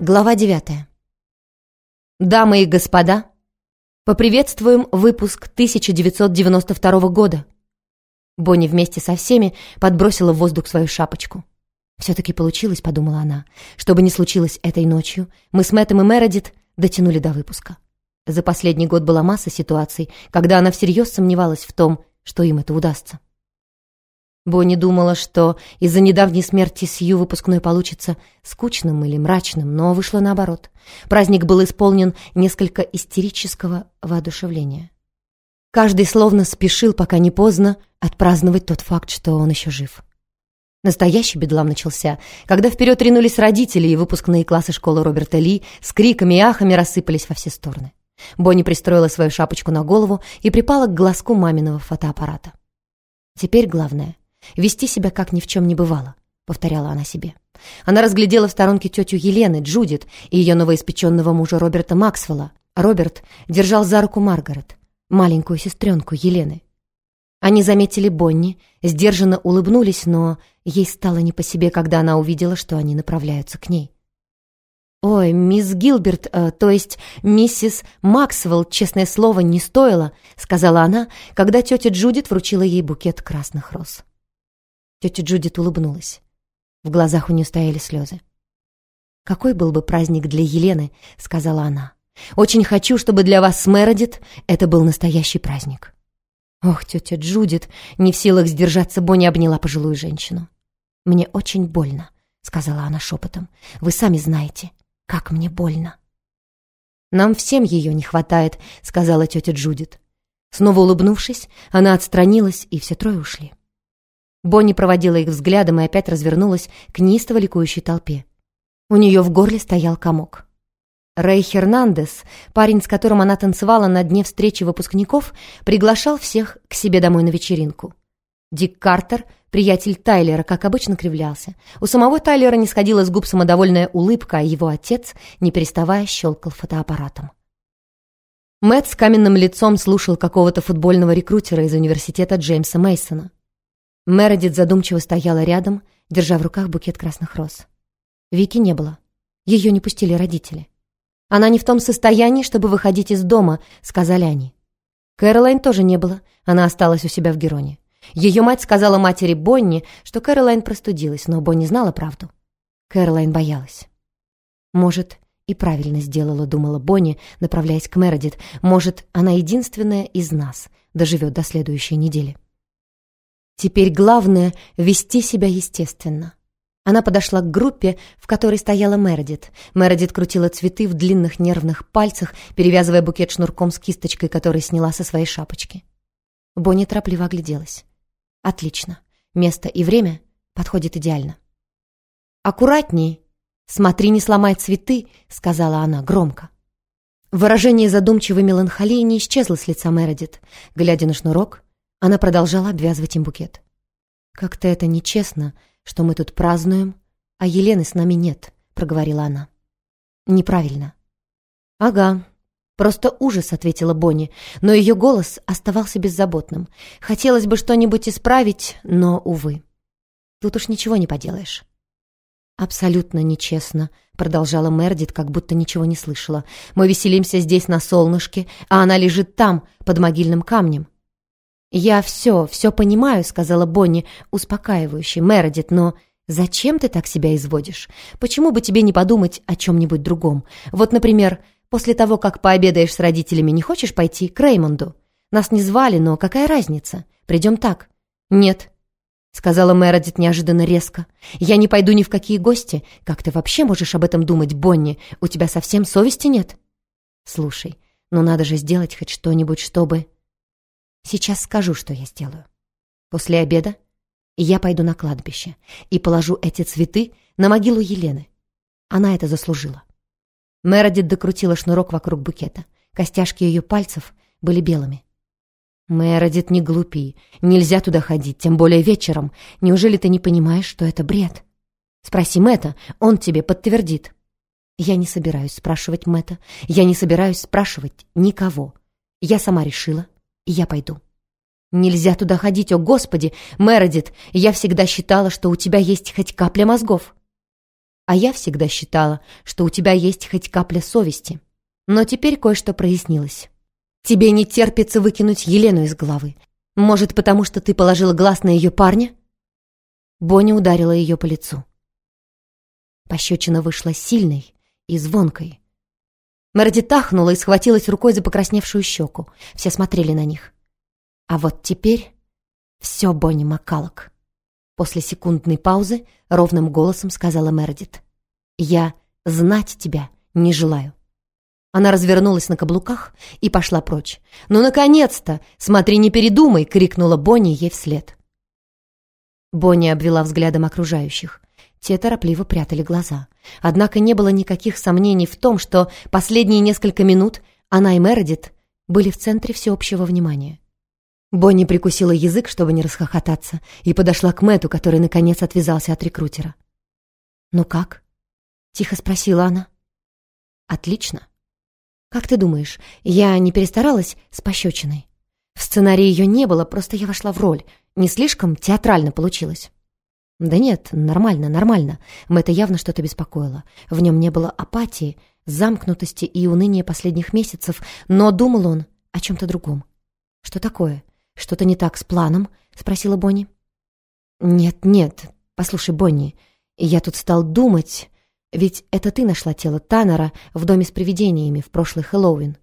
Глава 9. Дамы и господа, поприветствуем выпуск 1992 года. Бонни вместе со всеми подбросила в воздух свою шапочку. «Все-таки получилось», — подумала она. «Что бы ни случилось этой ночью, мы с Мэттом и Мередит дотянули до выпуска». За последний год была масса ситуаций, когда она всерьез сомневалась в том, что им это удастся. Бонни думала, что из-за недавней смерти Сью выпускной получится скучным или мрачным, но вышло наоборот. Праздник был исполнен несколько истерического воодушевления. Каждый словно спешил, пока не поздно, отпраздновать тот факт, что он еще жив. Настоящий бедлам начался, когда вперед ринулись родители, и выпускные классы школы Роберта Ли с криками и ахами рассыпались во все стороны. Бонни пристроила свою шапочку на голову и припала к глазку маминого фотоаппарата. Теперь главное Вести себя, как ни в чем не бывало, повторяла она себе. Она разглядела в сторонке тетю Елены, Джудит и ее новоиспеченного мужа Роберта Максвелла. Роберт держал за руку Маргарет, маленькую сестренку Елены. Они заметили Бонни, сдержанно улыбнулись, но ей стало не по себе, когда она увидела, что они направляются к ней. «Ой, мисс Гилберт, э, то есть миссис Максвелл, честное слово, не стоило», сказала она, когда тетя Джудит вручила ей букет красных роз. Тетя Джудит улыбнулась. В глазах у нее стояли слезы. «Какой был бы праздник для Елены?» — сказала она. «Очень хочу, чтобы для вас с Мередит это был настоящий праздник». «Ох, тетя Джудит!» — не в силах сдержаться, Бонни обняла пожилую женщину. «Мне очень больно», — сказала она шепотом. «Вы сами знаете, как мне больно». «Нам всем ее не хватает», — сказала тетя Джудит. Снова улыбнувшись, она отстранилась, и все трое ушли. Бонни проводила их взглядом и опять развернулась к неистово ликующей толпе. У нее в горле стоял комок. Рэй Хернандес, парень, с которым она танцевала на дне встречи выпускников, приглашал всех к себе домой на вечеринку. Дик Картер, приятель Тайлера, как обычно, кривлялся. У самого Тайлера не сходила с губ самодовольная улыбка, а его отец, не переставая, щелкал фотоаппаратом. Мэтт с каменным лицом слушал какого-то футбольного рекрутера из университета Джеймса Мейсона. Мередит задумчиво стояла рядом, держа в руках букет красных роз. Вики не было. Ее не пустили родители. «Она не в том состоянии, чтобы выходить из дома», — сказали они. Кэролайн тоже не было, она осталась у себя в Героне. Ее мать сказала матери Бонни, что Кэролайн простудилась, но Бонни знала правду. Кэролайн боялась. «Может, и правильно сделала», — думала Бонни, направляясь к Мередит. «Может, она единственная из нас доживет до следующей недели». Теперь главное — вести себя естественно. Она подошла к группе, в которой стояла Мередит. Мередит крутила цветы в длинных нервных пальцах, перевязывая букет шнурком с кисточкой, который сняла со своей шапочки. Бонни торопливо огляделась. «Отлично. Место и время подходит идеально». «Аккуратней! Смотри, не сломай цветы!» — сказала она громко. Выражение задумчивой меланхолии не исчезло с лица Мередит. Глядя на шнурок, она продолжала обвязывать им букет. «Как-то это нечестно, что мы тут празднуем, а Елены с нами нет», — проговорила она. «Неправильно». «Ага, просто ужас», — ответила Бонни, но ее голос оставался беззаботным. «Хотелось бы что-нибудь исправить, но, увы. Тут уж ничего не поделаешь». «Абсолютно нечестно», — продолжала Мердит, как будто ничего не слышала. «Мы веселимся здесь на солнышке, а она лежит там, под могильным камнем. «Я все, все понимаю», — сказала Бонни, успокаивающе. «Мередит, но зачем ты так себя изводишь? Почему бы тебе не подумать о чем-нибудь другом? Вот, например, после того, как пообедаешь с родителями, не хочешь пойти к Реймонду? Нас не звали, но какая разница? Придем так». «Нет», — сказала Мередит неожиданно резко. «Я не пойду ни в какие гости. Как ты вообще можешь об этом думать, Бонни? У тебя совсем совести нет?» «Слушай, ну надо же сделать хоть что-нибудь, чтобы...» Сейчас скажу, что я сделаю. После обеда я пойду на кладбище и положу эти цветы на могилу Елены. Она это заслужила. Мередит докрутила шнурок вокруг букета. Костяшки ее пальцев были белыми. «Мередит, не глупи. Нельзя туда ходить, тем более вечером. Неужели ты не понимаешь, что это бред? Спроси Мэтта, он тебе подтвердит». «Я не собираюсь спрашивать Мэтта. Я не собираюсь спрашивать никого. Я сама решила, и я пойду. Нельзя туда ходить, о господи! Мередит, я всегда считала, что у тебя есть хоть капля мозгов. А я всегда считала, что у тебя есть хоть капля совести. Но теперь кое-что прояснилось. Тебе не терпится выкинуть Елену из головы. Может, потому что ты положила глаз на ее парня? Бонни ударила ее по лицу. Пощечина вышла сильной и звонкой. Мередит тахнула и схватилась рукой за покрасневшую щеку. Все смотрели на них. А вот теперь все Бонни Маккалок. После секундной паузы ровным голосом сказала Мередит. «Я знать тебя не желаю». Она развернулась на каблуках и пошла прочь. «Ну, наконец-то! Смотри, не передумай!» — крикнула Бонни ей вслед. Бонни обвела взглядом окружающих. Те торопливо прятали глаза. Однако не было никаких сомнений в том, что последние несколько минут она и Мередит были в центре всеобщего внимания. Бонни прикусила язык, чтобы не расхохотаться, и подошла к Мэту, который, наконец, отвязался от рекрутера. «Ну как?» — тихо спросила она. «Отлично. Как ты думаешь, я не перестаралась с пощечиной? В сценарии ее не было, просто я вошла в роль. Не слишком театрально получилось». «Да нет, нормально, нормально. Мэтта явно что-то беспокоило. В нем не было апатии, замкнутости и уныния последних месяцев, но думал он о чем-то другом. Что такое? «Что-то не так с планом?» — спросила Бонни. «Нет, нет. Послушай, Бонни, я тут стал думать, ведь это ты нашла тело Таннера в доме с привидениями в прошлый Хэллоуин».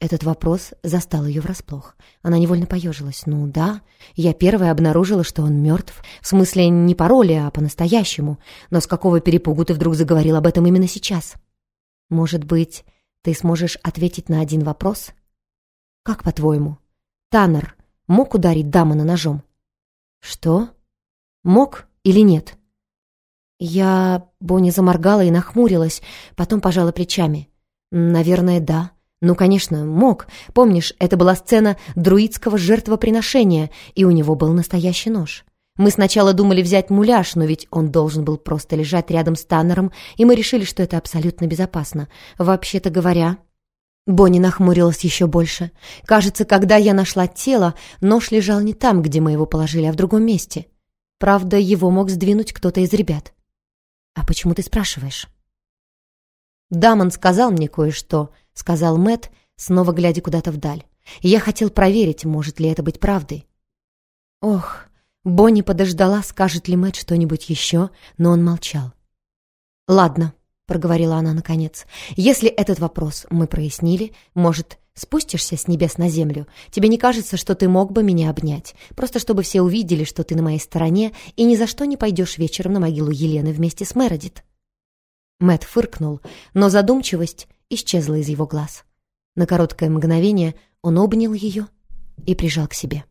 Этот вопрос застал ее врасплох. Она невольно поежилась. «Ну да, я первая обнаружила, что он мертв. В смысле, не по роли, а по-настоящему. Но с какого перепугу ты вдруг заговорил об этом именно сейчас? Может быть, ты сможешь ответить на один вопрос? Как по-твоему, Таннер мог ударить Дамона ножом? Что? Мог или нет? Я... Бонни заморгала и нахмурилась, потом пожала плечами. Наверное, да. Ну, конечно, мог. Помнишь, это была сцена друидского жертвоприношения, и у него был настоящий нож. Мы сначала думали взять муляж, но ведь он должен был просто лежать рядом с Таннером, и мы решили, что это абсолютно безопасно. Вообще-то говоря, Бонни нахмурилась еще больше. «Кажется, когда я нашла тело, нож лежал не там, где мы его положили, а в другом месте. Правда, его мог сдвинуть кто-то из ребят». «А почему ты спрашиваешь?» «Дамон сказал мне кое-что», — сказал Мэт, снова глядя куда-то вдаль. я хотел проверить, может ли это быть правдой». «Ох», Бонни подождала, скажет ли Мэт что-нибудь еще, но он молчал. «Ладно», — проговорила она наконец. «Если этот вопрос мы прояснили, может, спустишься с небес на землю? Тебе не кажется, что ты мог бы меня обнять? Просто чтобы все увидели, что ты на моей стороне, и ни за что не пойдешь вечером на могилу Елены вместе с Мередит?» Мэт фыркнул, но задумчивость исчезла из его глаз. На короткое мгновение он обнял ее и прижал к себе.